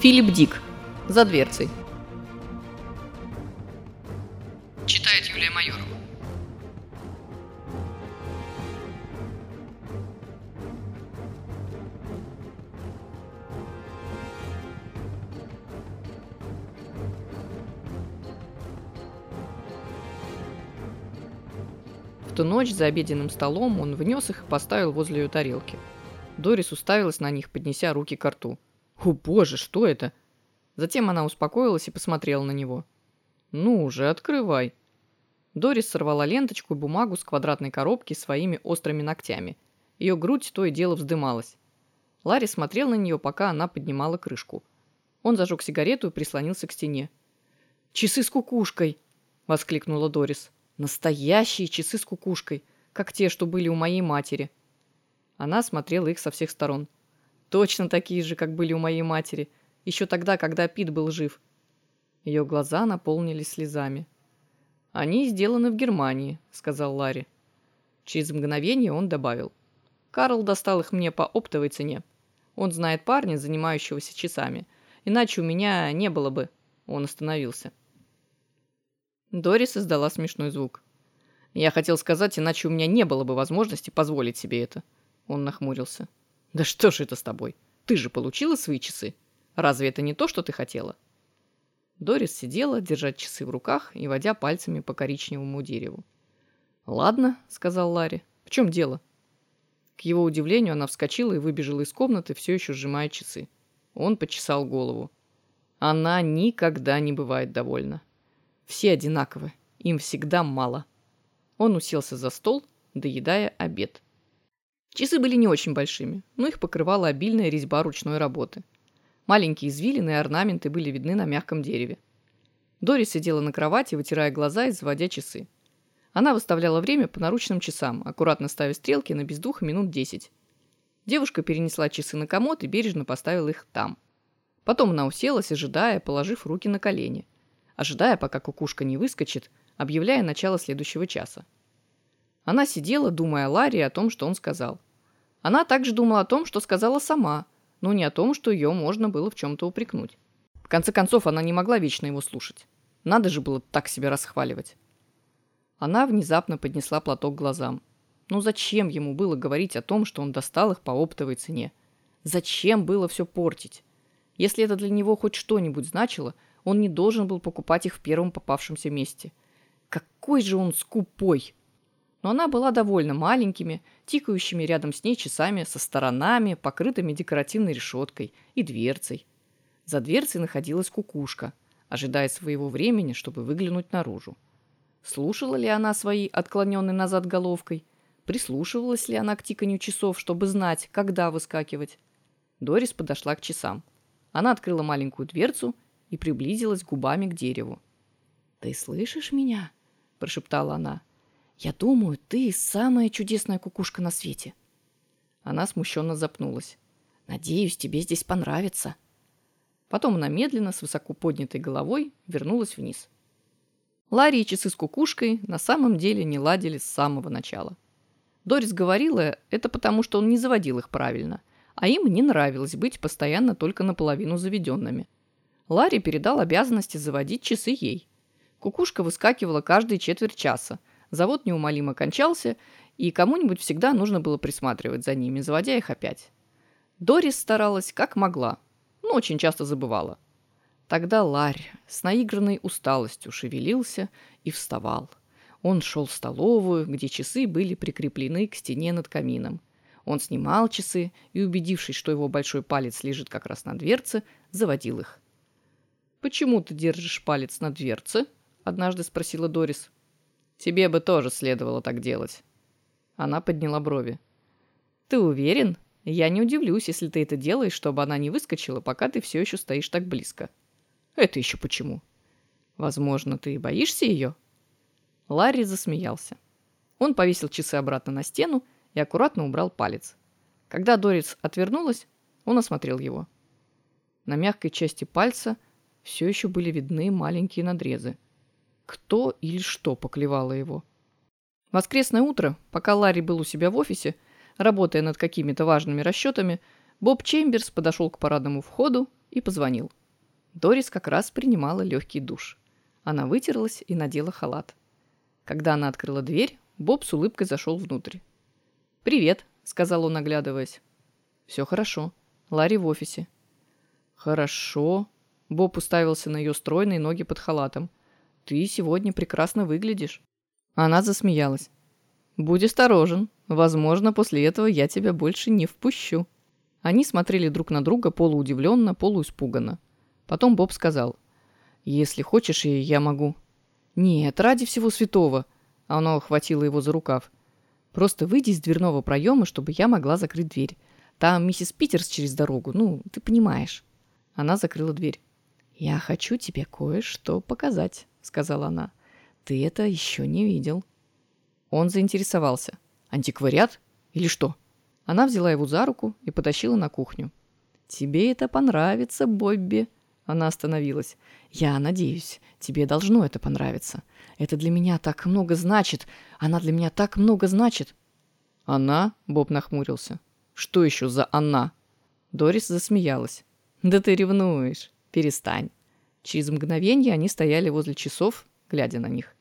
Филипп Дик. За дверцей. Читает Юлия Майорова. В ту ночь за обеденным столом он внес их и поставил возле ее тарелки. Дорис уставилась на них, поднеся руки к рту. «О боже, что это?» Затем она успокоилась и посмотрела на него. «Ну уже, открывай». Дорис сорвала ленточку и бумагу с квадратной коробки своими острыми ногтями. Ее грудь то и дело вздымалась. Ларри смотрел на нее, пока она поднимала крышку. Он зажег сигарету и прислонился к стене. «Часы с кукушкой!» — воскликнула Дорис. «Настоящие часы с кукушкой, как те, что были у моей матери». Она смотрела их со всех сторон. «Точно такие же, как были у моей матери, еще тогда, когда Пит был жив». Ее глаза наполнились слезами. «Они сделаны в Германии», — сказал Ларри. Через мгновение он добавил. «Карл достал их мне по оптовой цене. Он знает парня, занимающегося часами. Иначе у меня не было бы». Он остановился. Дорис издала смешной звук. «Я хотел сказать, иначе у меня не было бы возможности позволить себе это». Он нахмурился. «Да что ж это с тобой? Ты же получила свои часы. Разве это не то, что ты хотела?» Дорис сидела, держа часы в руках и водя пальцами по коричневому дереву. «Ладно», — сказал Ларри. «В чем дело?» К его удивлению она вскочила и выбежала из комнаты, все еще сжимая часы. Он почесал голову. Она никогда не бывает довольна. Все одинаковы, им всегда мало. Он уселся за стол, доедая обед. Часы были не очень большими, но их покрывала обильная резьба ручной работы. Маленькие извилины и орнаменты были видны на мягком дереве. Дори сидела на кровати, вытирая глаза и заводя часы. Она выставляла время по наручным часам, аккуратно ставя стрелки на без двух минут десять. Девушка перенесла часы на комод и бережно поставила их там. Потом она уселась, ожидая, положив руки на колени. Ожидая, пока кукушка не выскочит, объявляя начало следующего часа. Она сидела, думая о Ларе и о том, что он сказал. Она также думала о том, что сказала сама – но не о том, что ее можно было в чем-то упрекнуть. В конце концов, она не могла вечно его слушать. Надо же было так себя расхваливать. Она внезапно поднесла платок к глазам. Ну зачем ему было говорить о том, что он достал их по оптовой цене? Зачем было все портить? Если это для него хоть что-нибудь значило, он не должен был покупать их в первом попавшемся месте. Какой же он скупой! но она была довольно маленькими, тикающими рядом с ней часами со сторонами, покрытыми декоративной решеткой и дверцей. За дверцей находилась кукушка, ожидая своего времени, чтобы выглянуть наружу. Слушала ли она своей отклоненной назад головкой? Прислушивалась ли она к тиканью часов, чтобы знать, когда выскакивать? Дорис подошла к часам. Она открыла маленькую дверцу и приблизилась губами к дереву. «Ты слышишь меня?» – прошептала она. «Я думаю, ты самая чудесная кукушка на свете». Она смущенно запнулась. «Надеюсь, тебе здесь понравится». Потом она медленно, с высоко поднятой головой, вернулась вниз. Ларри и часы с кукушкой на самом деле не ладили с самого начала. Дорис говорила, это потому, что он не заводил их правильно, а им не нравилось быть постоянно только наполовину заведенными. Ларри передал обязанности заводить часы ей. Кукушка выскакивала каждые четверть часа – Завод неумолимо кончался, и кому-нибудь всегда нужно было присматривать за ними, заводя их опять. Дорис старалась как могла, но очень часто забывала. Тогда Ларь с наигранной усталостью шевелился и вставал. Он шел в столовую, где часы были прикреплены к стене над камином. Он снимал часы и, убедившись, что его большой палец лежит как раз на дверце, заводил их. «Почему ты держишь палец на дверце?» – однажды спросила Дорис. Тебе бы тоже следовало так делать». Она подняла брови. «Ты уверен? Я не удивлюсь, если ты это делаешь, чтобы она не выскочила, пока ты все еще стоишь так близко». «Это еще почему?» «Возможно, ты боишься ее?» Ларри засмеялся. Он повесил часы обратно на стену и аккуратно убрал палец. Когда Дорис отвернулась, он осмотрел его. На мягкой части пальца все еще были видны маленькие надрезы. Кто или что поклевало его? Воскресное утро, пока Ларри был у себя в офисе, работая над какими-то важными расчетами, Боб Чемберс подошел к парадному входу и позвонил. Дорис как раз принимала легкий душ. Она вытерлась и надела халат. Когда она открыла дверь, Боб с улыбкой зашел внутрь. «Привет», — сказал он, оглядываясь. «Все хорошо. Ларри в офисе». «Хорошо». Боб уставился на ее стройные ноги под халатом. «Ты сегодня прекрасно выглядишь». Она засмеялась. «Будь осторожен. Возможно, после этого я тебя больше не впущу». Они смотрели друг на друга полуудивленно, полуиспуганно. Потом Боб сказал. «Если хочешь, я могу». «Нет, ради всего святого». Она ухватила его за рукав. «Просто выйди из дверного проема, чтобы я могла закрыть дверь. Там миссис Питерс через дорогу, ну, ты понимаешь». Она закрыла дверь. «Я хочу тебе кое-что показать», — сказала она. «Ты это еще не видел». Он заинтересовался. «Антиквариат? Или что?» Она взяла его за руку и потащила на кухню. «Тебе это понравится, Бобби», она остановилась. «Я надеюсь, тебе должно это понравиться. Это для меня так много значит. Она для меня так много значит». «Она?» — Боб нахмурился. «Что еще за она?» Дорис засмеялась. «Да ты ревнуешь. Перестань». Через мгновение они стояли возле часов, глядя на них.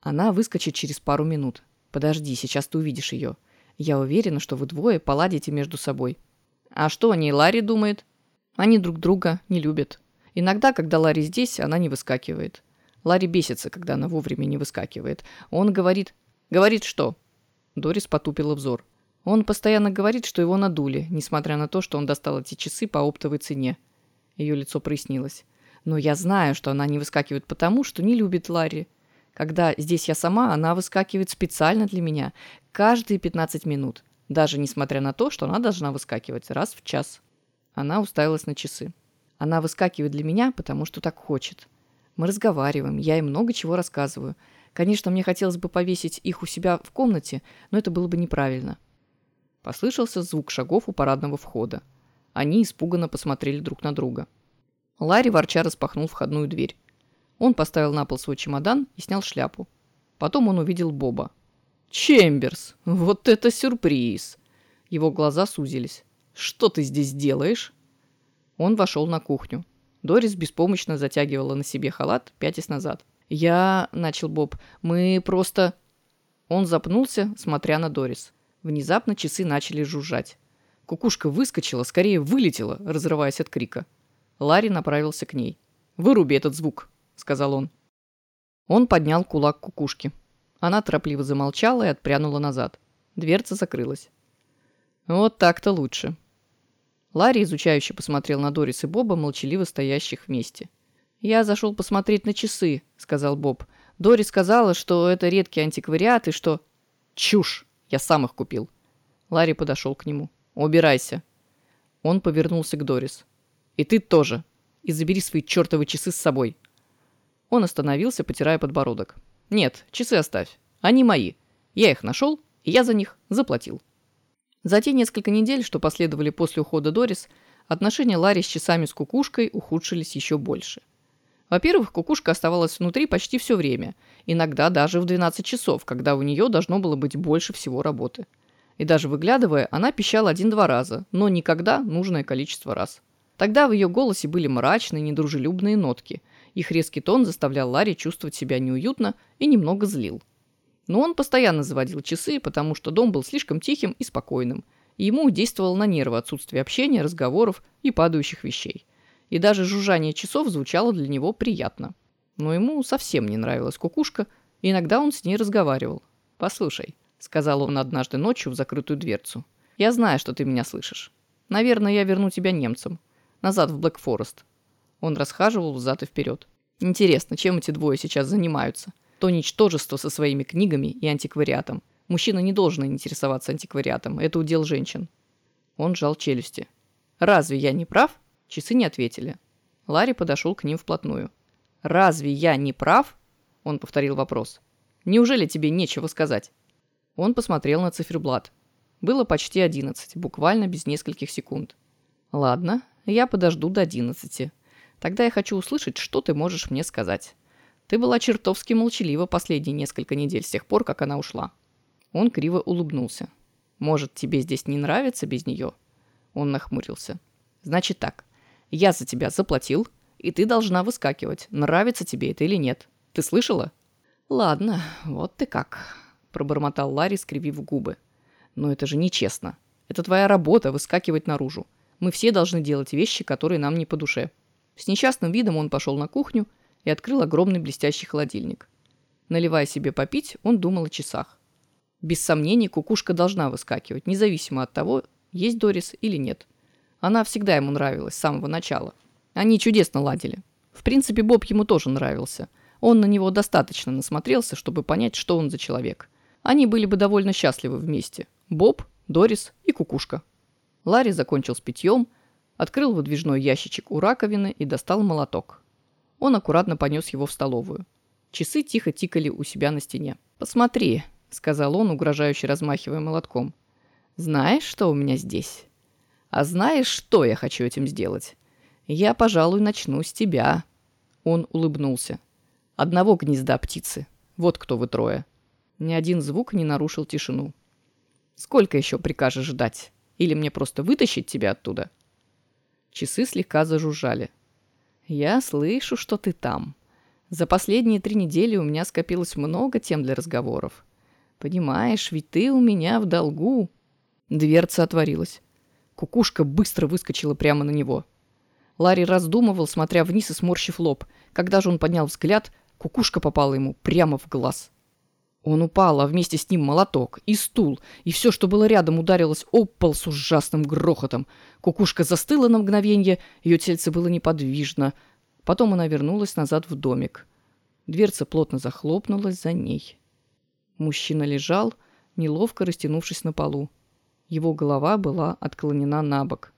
«Она выскочит через пару минут. Подожди, сейчас ты увидишь ее. Я уверена, что вы двое поладите между собой». «А что о ней Ларри думает?» «Они друг друга не любят». Иногда, когда Ларри здесь, она не выскакивает. Ларри бесится, когда она вовремя не выскакивает. Он говорит... Говорит что? Дорис потупила взор. Он постоянно говорит, что его надули, несмотря на то, что он достал эти часы по оптовой цене. Ее лицо прояснилось. Но я знаю, что она не выскакивает потому, что не любит Ларри. Когда здесь я сама, она выскакивает специально для меня. Каждые 15 минут. Даже несмотря на то, что она должна выскакивать раз в час. Она уставилась на часы. Она выскакивает для меня, потому что так хочет. Мы разговариваем, я ей много чего рассказываю. Конечно, мне хотелось бы повесить их у себя в комнате, но это было бы неправильно. Послышался звук шагов у парадного входа. Они испуганно посмотрели друг на друга. Ларри ворча распахнул входную дверь. Он поставил на пол свой чемодан и снял шляпу. Потом он увидел Боба. «Чемберс! Вот это сюрприз!» Его глаза сузились. «Что ты здесь делаешь?» Он вошел на кухню. Дорис беспомощно затягивала на себе халат, пятясь назад. «Я...» — начал Боб. «Мы просто...» Он запнулся, смотря на Дорис. Внезапно часы начали жужжать. Кукушка выскочила, скорее вылетела, разрываясь от крика. Ларри направился к ней. «Выруби этот звук», — сказал он. Он поднял кулак кукушки. Она торопливо замолчала и отпрянула назад. Дверца закрылась. «Вот так-то лучше», Ларри изучающе посмотрел на Дорис и Боба, молчаливо стоящих вместе. «Я зашел посмотреть на часы», — сказал Боб. «Дорис сказала, что это редкий антиквариат и что...» «Чушь! Я сам их купил». Ларри подошел к нему. «Убирайся». Он повернулся к Дорис. «И ты тоже. И забери свои чертовы часы с собой». Он остановился, потирая подбородок. «Нет, часы оставь. Они мои. Я их нашел, и я за них заплатил». За те несколько недель, что последовали после ухода Дорис, отношения Ларри с часами с кукушкой ухудшились еще больше. Во-первых, кукушка оставалась внутри почти все время, иногда даже в 12 часов, когда у нее должно было быть больше всего работы. И даже выглядывая, она пищала один-два раза, но никогда нужное количество раз. Тогда в ее голосе были мрачные, недружелюбные нотки. Их резкий тон заставлял Ларри чувствовать себя неуютно и немного злил. Но он постоянно заводил часы, потому что дом был слишком тихим и спокойным. И ему действовало на нервы отсутствие общения, разговоров и падающих вещей. И даже жужжание часов звучало для него приятно. Но ему совсем не нравилась кукушка, и иногда он с ней разговаривал. «Послушай», — сказал он однажды ночью в закрытую дверцу, — «я знаю, что ты меня слышишь. Наверное, я верну тебя немцам. Назад в Блэк Форест». Он расхаживал взад и вперед. «Интересно, чем эти двое сейчас занимаются? то ничтожество со своими книгами и антиквариатом. Мужчина не должен интересоваться антиквариатом, это удел женщин. Он сжал челюсти. «Разве я не прав?» Часы не ответили. Ларри подошел к ним вплотную. «Разве я не прав?» Он повторил вопрос. «Неужели тебе нечего сказать?» Он посмотрел на циферблат. Было почти одиннадцать, буквально без нескольких секунд. «Ладно, я подожду до одиннадцати. Тогда я хочу услышать, что ты можешь мне сказать. Ты была чертовски молчалива последние несколько недель с тех пор, как она ушла». Он криво улыбнулся. «Может, тебе здесь не нравится без нее?» Он нахмурился. «Значит так. Я за тебя заплатил, и ты должна выскакивать, нравится тебе это или нет. Ты слышала?» «Ладно, вот ты как», – пробормотал Ларри, скривив губы. «Но это же нечестно. Это твоя работа – выскакивать наружу. Мы все должны делать вещи, которые нам не по душе». С несчастным видом он пошел на кухню и открыл огромный блестящий холодильник. Наливая себе попить, он думал о часах. Без сомнений, кукушка должна выскакивать, независимо от того, есть Дорис или нет. Она всегда ему нравилась с самого начала. Они чудесно ладили. В принципе, Боб ему тоже нравился. Он на него достаточно насмотрелся, чтобы понять, что он за человек. Они были бы довольно счастливы вместе. Боб, Дорис и кукушка. Ларри закончил с питьем, открыл выдвижной ящичек у раковины и достал молоток. Он аккуратно понес его в столовую. Часы тихо тикали у себя на стене. «Посмотри», — сказал он, угрожающе размахивая молотком. «Знаешь, что у меня здесь? А знаешь, что я хочу этим сделать? Я, пожалуй, начну с тебя». Он улыбнулся. «Одного гнезда птицы. Вот кто вы трое». Ни один звук не нарушил тишину. «Сколько еще прикажешь ждать? Или мне просто вытащить тебя оттуда?» Часы слегка зажужжали. «Я слышу, что ты там. За последние три недели у меня скопилось много тем для разговоров. Понимаешь, ведь ты у меня в долгу». Дверца отворилась. Кукушка быстро выскочила прямо на него. Ларри раздумывал, смотря вниз и сморщив лоб. Когда же он поднял взгляд, кукушка попала ему прямо в глаз. Он упал, а вместе с ним молоток и стул, и все, что было рядом, ударилось об пол с ужасным грохотом. Кукушка застыла на мгновение, ее тельце было неподвижно. Потом она вернулась назад в домик. Дверца плотно захлопнулась за ней. Мужчина лежал, неловко растянувшись на полу. Его голова была отклонена на бок.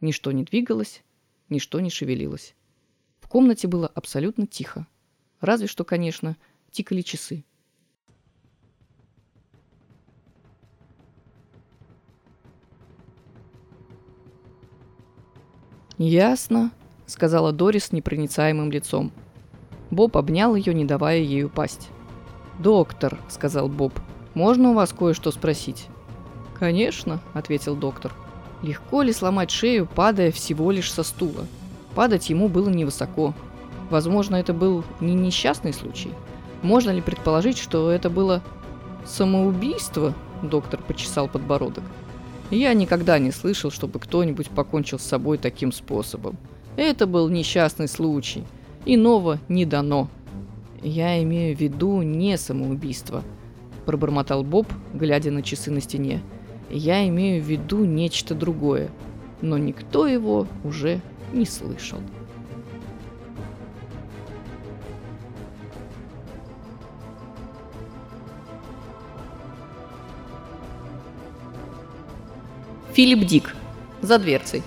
Ничто не двигалось, ничто не шевелилось. В комнате было абсолютно тихо. Разве что, конечно, тикали часы. «Ясно», — сказала Дорис с непроницаемым лицом. Боб обнял ее, не давая ей упасть. «Доктор», — сказал Боб, — «можно у вас кое-что спросить?» «Конечно», — ответил доктор. «Легко ли сломать шею, падая всего лишь со стула? Падать ему было невысоко. Возможно, это был не несчастный случай. Можно ли предположить, что это было самоубийство?» Доктор почесал подбородок. «Я никогда не слышал, чтобы кто-нибудь покончил с собой таким способом. Это был несчастный случай. Иного не дано». «Я имею в виду не самоубийство», – пробормотал Боб, глядя на часы на стене. «Я имею в виду нечто другое, но никто его уже не слышал». Филипп Дик. За дверцей.